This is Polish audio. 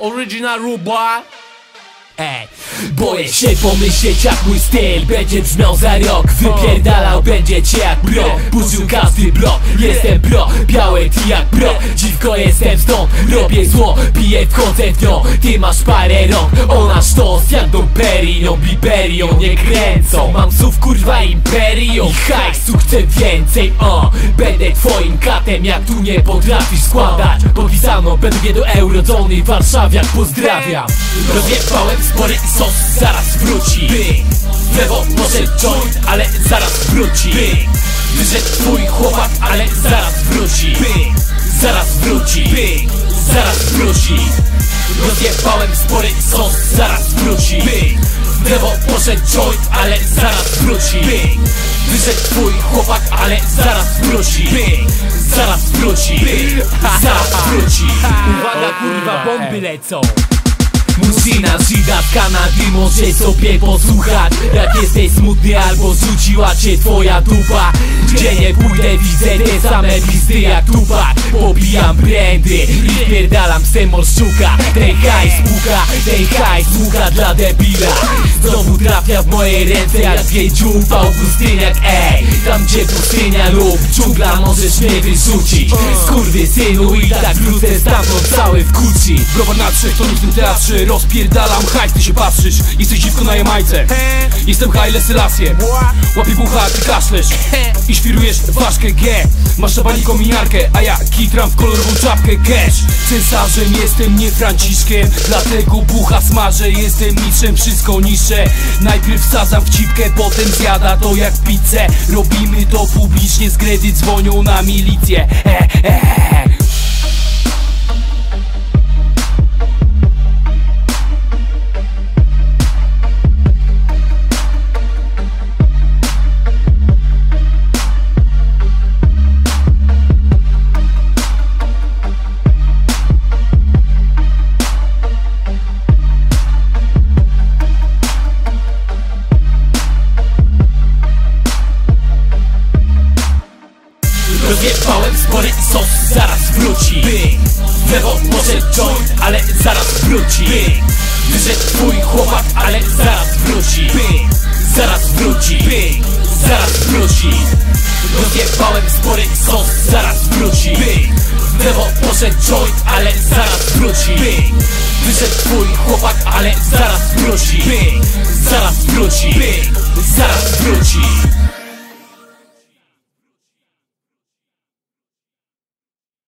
Original Ruba Ej, boję się pomyśleć jak mój styl będzie brzmiał za rok. Wypierdalał będzie cię jak bro Burzył każdy blok, jestem bro Białe ty jak bro, dziwko jestem stąd Robię zło, piję w nią. Ty masz parę rąk, ona sztos jak do Perignon Biberią nie kręcą. Mam słów kurwa imperium. I hajsu chcę więcej, o. Będę twoim katem jak tu nie potrafisz składać. Podpisano, będę do Eurozony Warszawiak pozdrawiam Rozjebałem spory i sos zaraz wróci Byk, w lewo może joint, ale zaraz wróci Byk, wyszedł twój chłopak, ale zaraz wróci Byk, zaraz wróci Byk, zaraz wróci Rozjebałem spory i sos zaraz wróci Byk, w lewo poszedł joint, ale zaraz wróci Byk, wyszedł twój chłopak, ale zaraz wróci Byk, zaraz wróci Byk, zaraz wróci Uwaga kurwa, bomby lecą Musina, Zida, Kanady, może sobie posłuchać. Jak jesteś smutny albo zrzuciła cię twoja dupa. Gdzie nie pójdę widzę te same listy jak tupak Pobijam brandy i pierdalam semol szuka Ten hajs puka, ten hajs puka dla debila Znowu trafia w moje ręce jak w Augustyniak Ej, tam gdzie pustynia lub dżungla możesz mnie wyrzucić. Skurwy synu i tak wrócę stamtąd cały w kuci. Browar na trzech to w tym teatrze. Rozpierdalam hajs, ty się patrzysz. Jesteś dziwko na Jamajce. Jestem Haile Selassie. Łapię bucha, ty kaszlesz. I świrujesz ważkę G. Masz szabani kominiarkę, a ja kitram w kolorową czapkę cash. Cesarzem jestem, nie Franciszkiem Dlatego bucha smażę, jestem mistrzem, wszystko niższe. Najpierw wsadzam w cipkę, potem zjada to jak pizzę. Robimy to publicznie, z gredy dzwonią na milicję. E, e. Rozjebałem spory i sos zaraz wróci. W lewo może joint, ale zaraz wróci. Byk, wyszedł twój chłopak, ale zaraz wróci. Byk, zaraz wróci. Byk, zaraz wróci. Rozjebałem spory sos zaraz wróci. W lewo poszedł joint, ale zaraz wróci. Byk, wyszedł twój chłopak, ale zaraz wróci. Byk, zaraz wróci. Byk, zaraz wróci